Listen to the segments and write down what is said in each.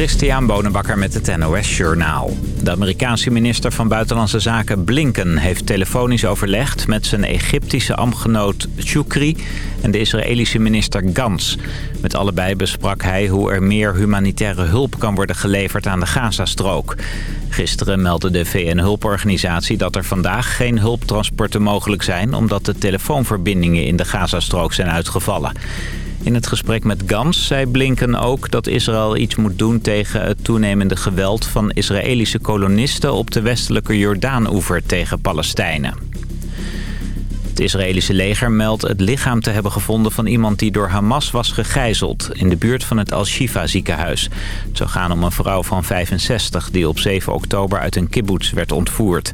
Christian Bonenbakker met het NOS Journaal. De Amerikaanse minister van Buitenlandse Zaken Blinken heeft telefonisch overlegd met zijn Egyptische ambtgenoot Choukri en de Israëlische minister Gans. Met allebei besprak hij hoe er meer humanitaire hulp kan worden geleverd aan de Gazastrook. Gisteren meldde de VN-hulporganisatie dat er vandaag geen hulptransporten mogelijk zijn... omdat de telefoonverbindingen in de Gazastrook zijn uitgevallen. In het gesprek met Gans zei Blinken ook dat Israël iets moet doen tegen het toenemende geweld van Israëlische kolonisten op de westelijke Jordaan-oever tegen Palestijnen. Het Israëlische leger meldt het lichaam te hebben gevonden van iemand die door Hamas was gegijzeld in de buurt van het Al-Shifa ziekenhuis. Het zou gaan om een vrouw van 65 die op 7 oktober uit een kibbutz werd ontvoerd.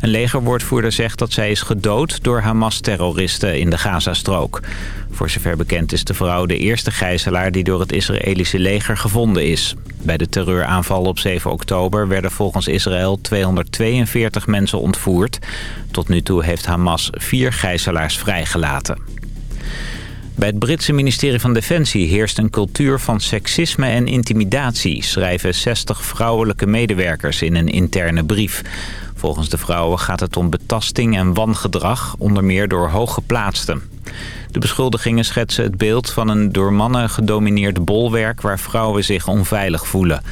Een legerwoordvoerder zegt dat zij is gedood door Hamas-terroristen in de Gazastrook. Voor zover bekend is de vrouw de eerste gijzelaar die door het Israëlische leger gevonden is. Bij de terreuraanval op 7 oktober werden volgens Israël 242 mensen ontvoerd. Tot nu toe heeft Hamas vier gijzelaars vrijgelaten. Bij het Britse ministerie van Defensie heerst een cultuur van seksisme en intimidatie... schrijven 60 vrouwelijke medewerkers in een interne brief. Volgens de vrouwen gaat het om betasting en wangedrag, onder meer door hooggeplaatsten. De beschuldigingen schetsen het beeld van een door mannen gedomineerd bolwerk waar vrouwen zich onveilig voelen.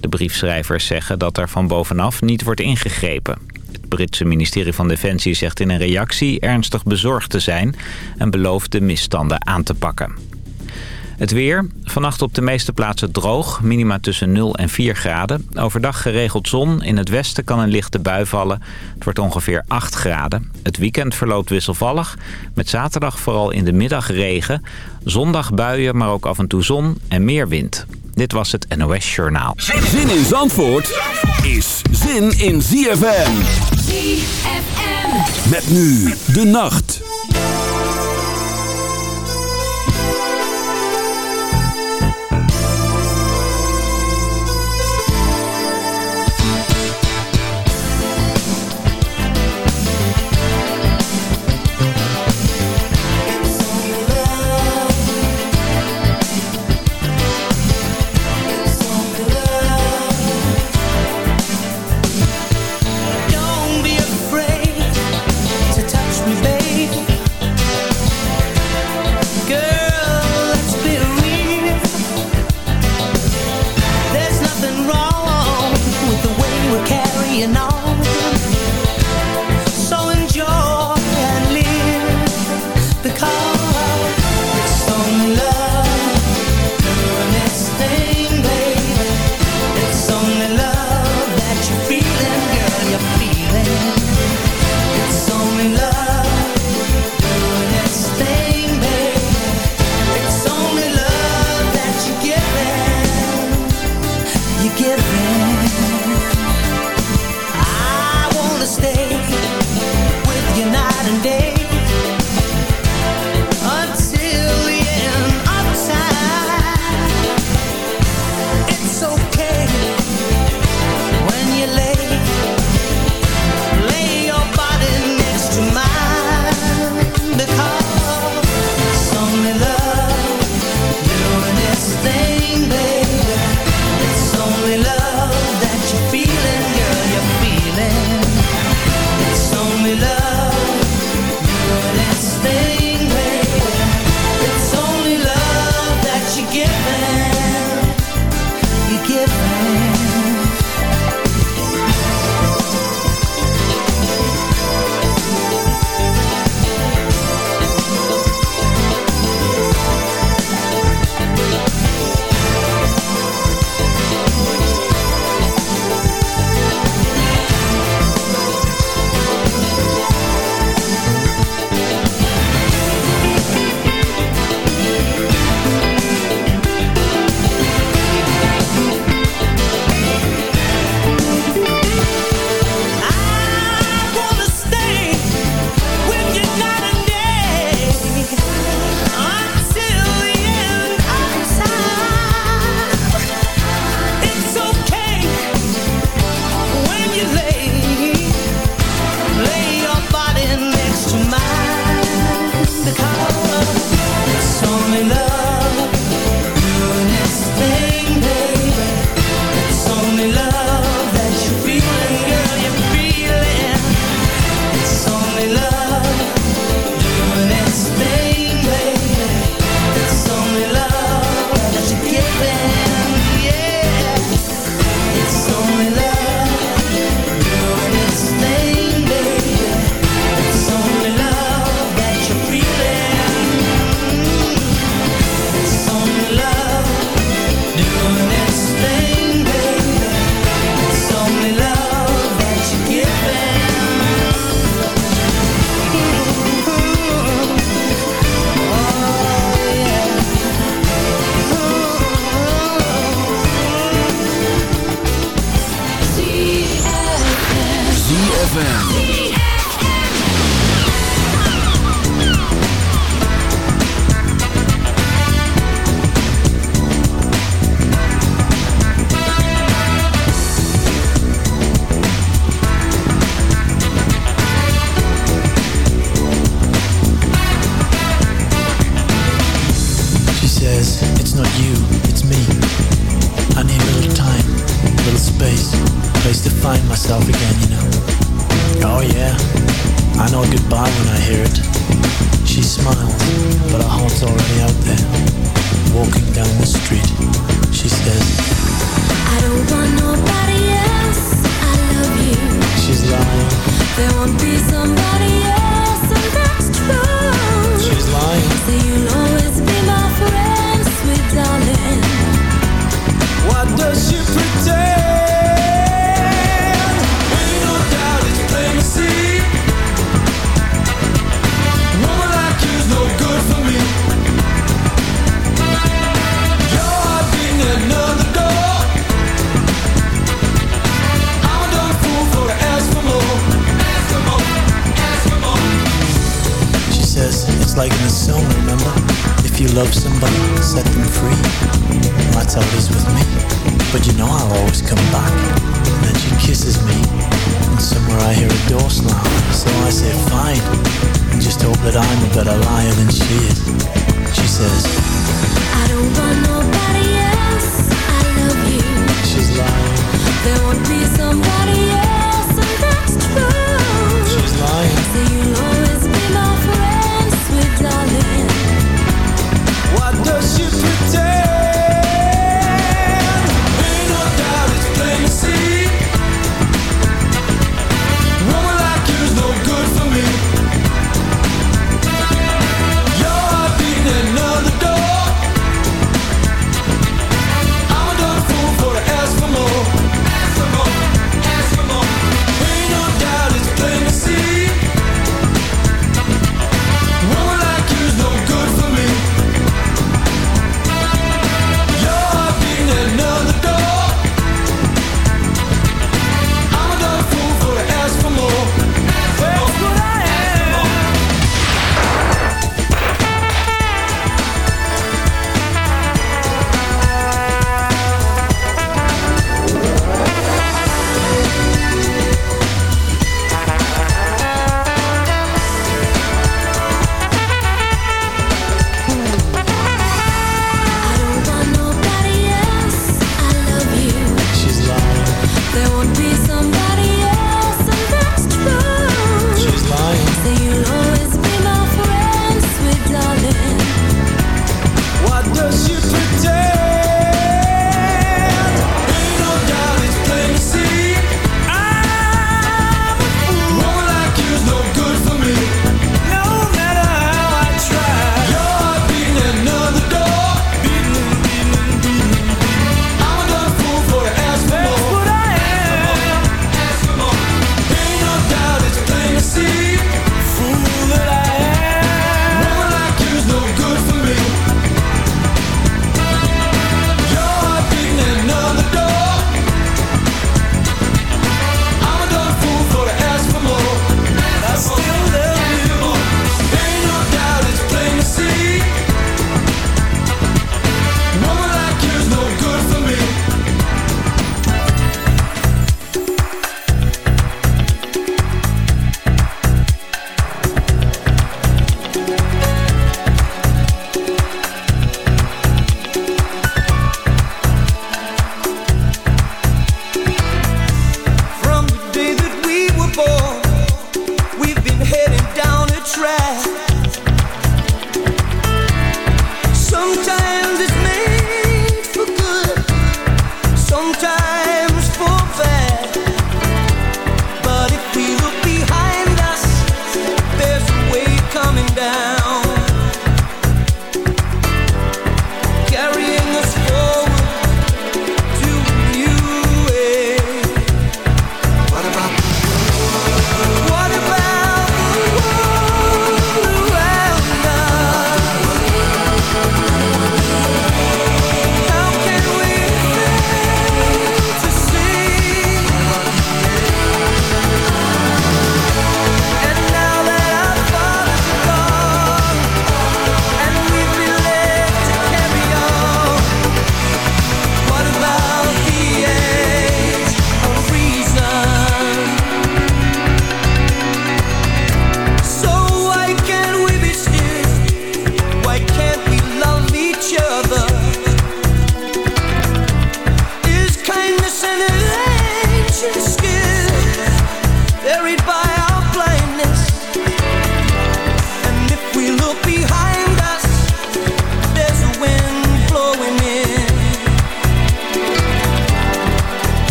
De briefschrijvers zeggen dat er van bovenaf niet wordt ingegrepen. Het Britse ministerie van Defensie zegt in een reactie ernstig bezorgd te zijn en belooft de misstanden aan te pakken. Het weer. Vannacht op de meeste plaatsen droog. Minima tussen 0 en 4 graden. Overdag geregeld zon. In het westen kan een lichte bui vallen. Het wordt ongeveer 8 graden. Het weekend verloopt wisselvallig. Met zaterdag vooral in de middag regen. Zondag buien, maar ook af en toe zon en meer wind. Dit was het NOS Journaal. Zin in Zandvoort is zin in ZFM. ZFM. Met nu de nacht.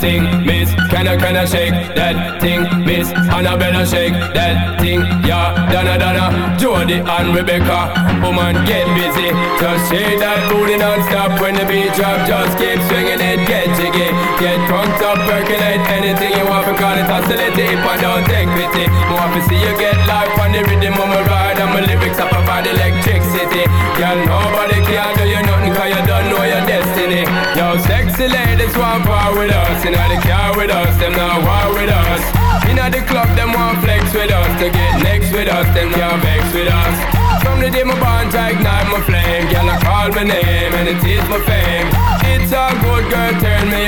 thing, miss. Can I, can I shake that thing, miss? Annabella, shake that thing, yeah. Donna, Donna, Jody and Rebecca. Woman, get busy. Just shake that booty non-stop when the beat drop. Just keep swinging it, get jiggy. Get drunk up, percolate anything you want. Because it's oscillate if I don't take pity. Want to see you get life on the rhythm of my ride. And my lyrics up about electricity. Girl, nobody can do you nothing cause you don't know your destiny. Yo, sexy ladies want part with us. Know the car with us, them not war with us. Know the club, them want flex with us. To get next with us, them can't vex with us. From the day my bond, I ignite my flame. Girl, I call my name and it is my fame. It's a good girl, turn me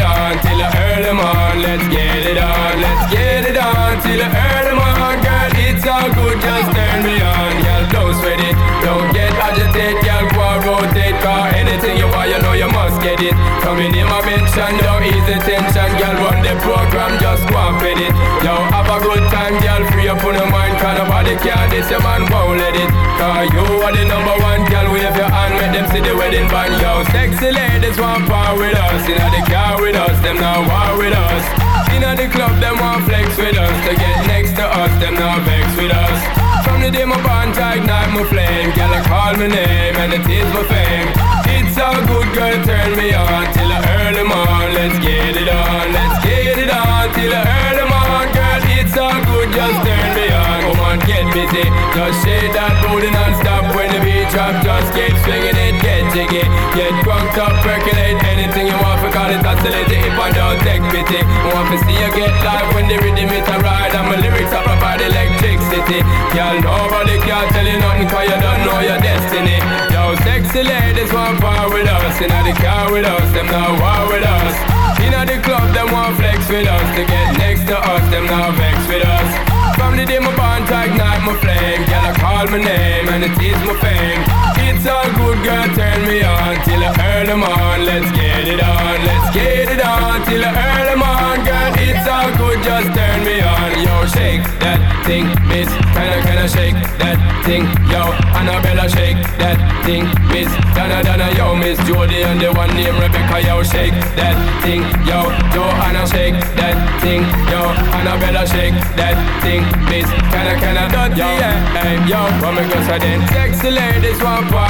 don't ease the tension. Girl, run the program, just go and fit it. Yo, have a good time, girl, free up on your mind. Cause nobody care, this your man won't let it. Cause you are the number one, girl, wave your hand, make them see the wedding band. Yo, sexy ladies want part with us. Know the car with us, them now war with us. In the club, them want flex with us. To get next to us, them now vex with us. From the day my bond, I ignite my flame. Girl, I call my name and it is my fame. A good girl, turn me on till I earn them on. Let's get it on, let's get it on till I earn them on. Girl, it's all good, just turn me on. Come on, get busy. Just shake that booty non-stop when the beat drop. Just keep swinging it, get jiggy. Get drunk up, percolate anything you want, for call it oscillate if I don't take pity. I want to see you get live when the rhythm it a ride, and my lyrics are provide electricity. Girl, nobody can tell you nothing, cause you don't know your destiny. Yo, sexy ladies want part with us, in the car with us, them now war with us. In the club, them want flex with us, to get next to us, them now vex with us. From the day my bond tag night, my flame. Girl, I call my name and it is my fame It's all good, girl, turn me on Till I earn them on. Let's get it on, let's get it on Till I earn them on Girl, it's all good, just turn me on. Yo, shake that thing, miss. Kinda, kinda shake that thing? Yo, Annabella, shake that thing, miss. Donna, Donna, yo, miss. Jody And the one named Rebecca, yo, shake that thing. Yo, Joanna, shake that thing. Yo, Annabella, shake that thing miss. Can I, can I, yo, yeah. Hey, yo, what me go say then? Sexy ladies want part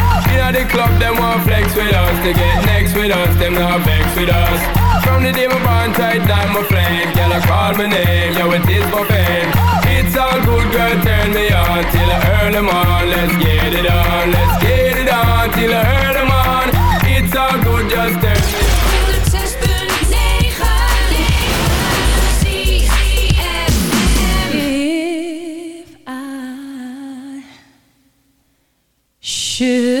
In the club, them want flex with us. To get next with us, them not vex with us. From the day my bond tight, down my flame Girl, I call my name, yo, it is my fame It's all good, girl, turn me on Till I earn them on Let's get it on, let's get it on Till I earn them on It's all good, just turn me on. Should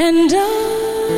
And I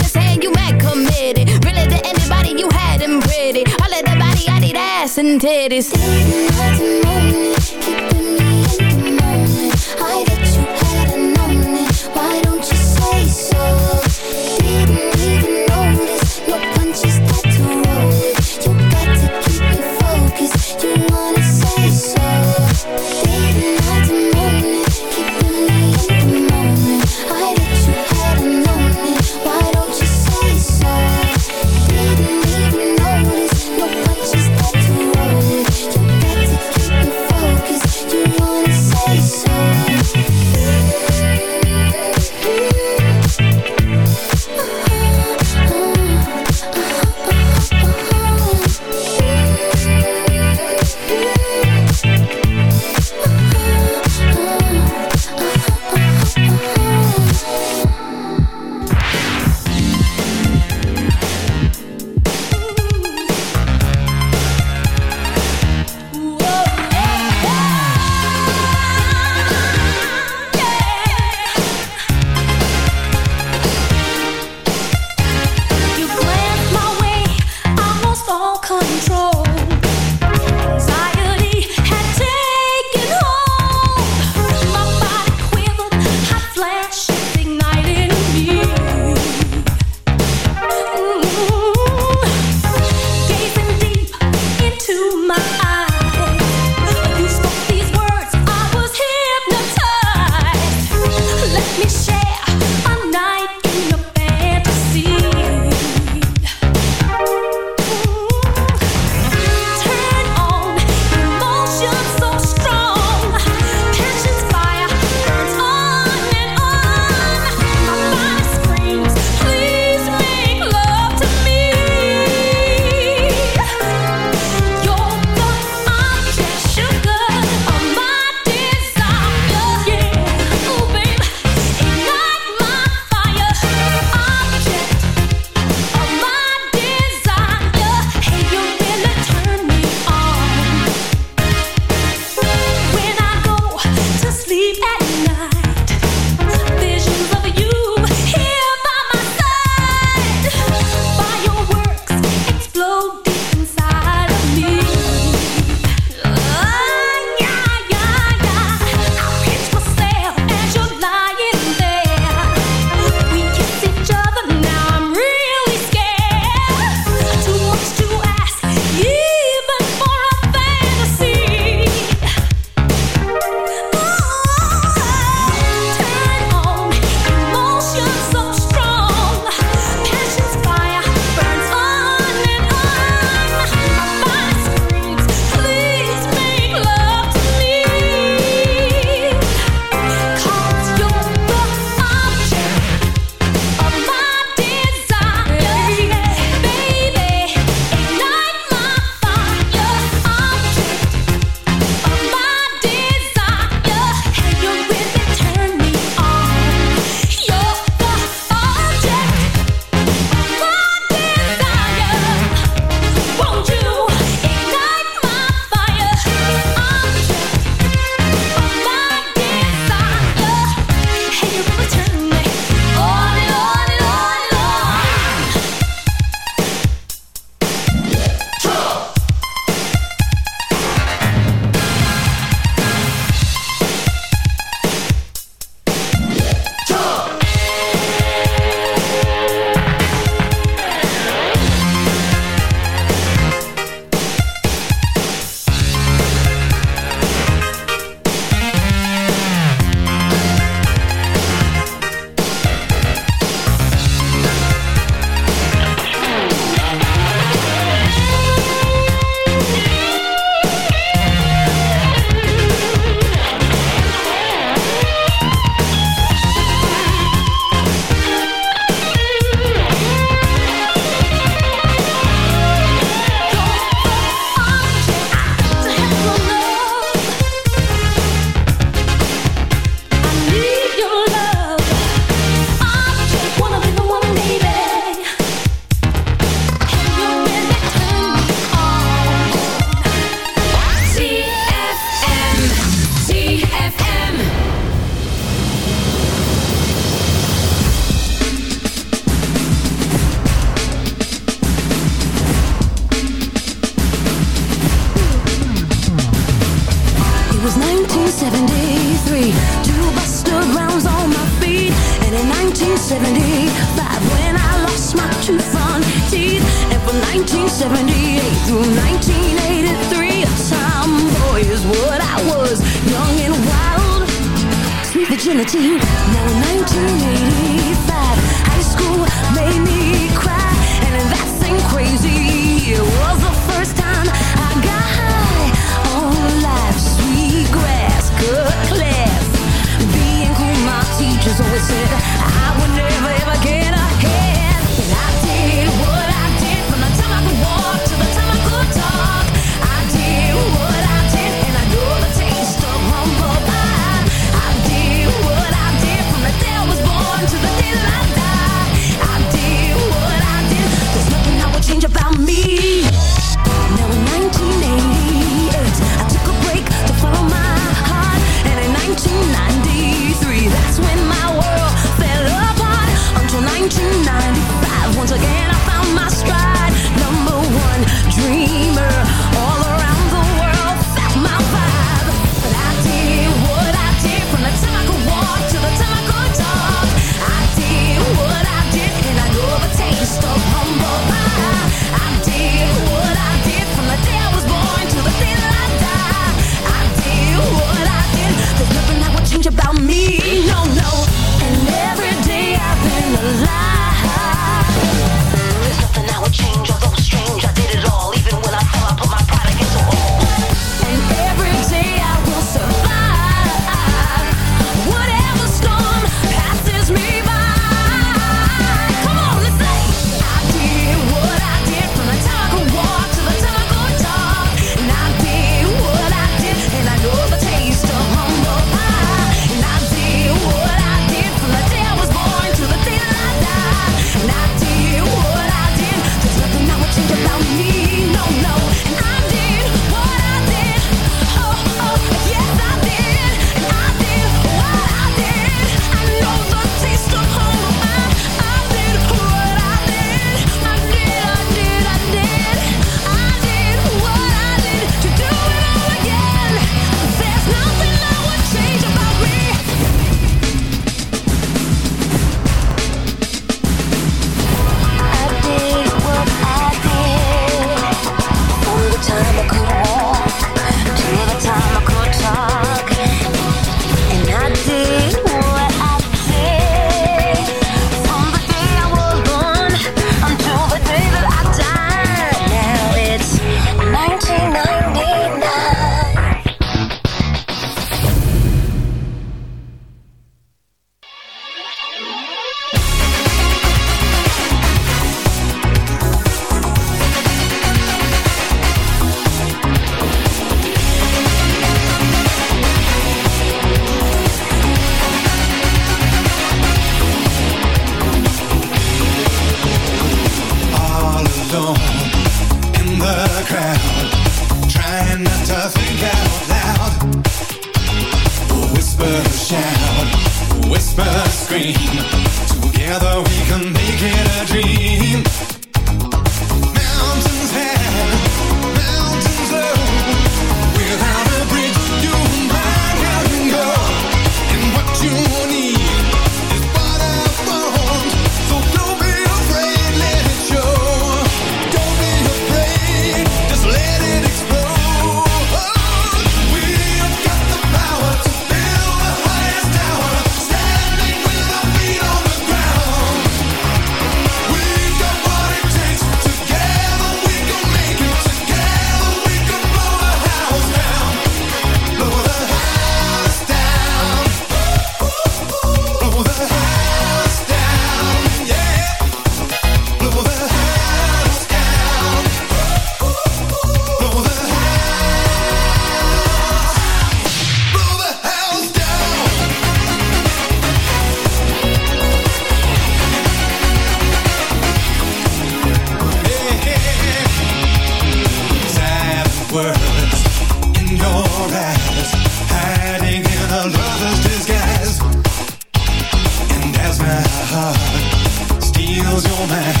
heart steals your mind,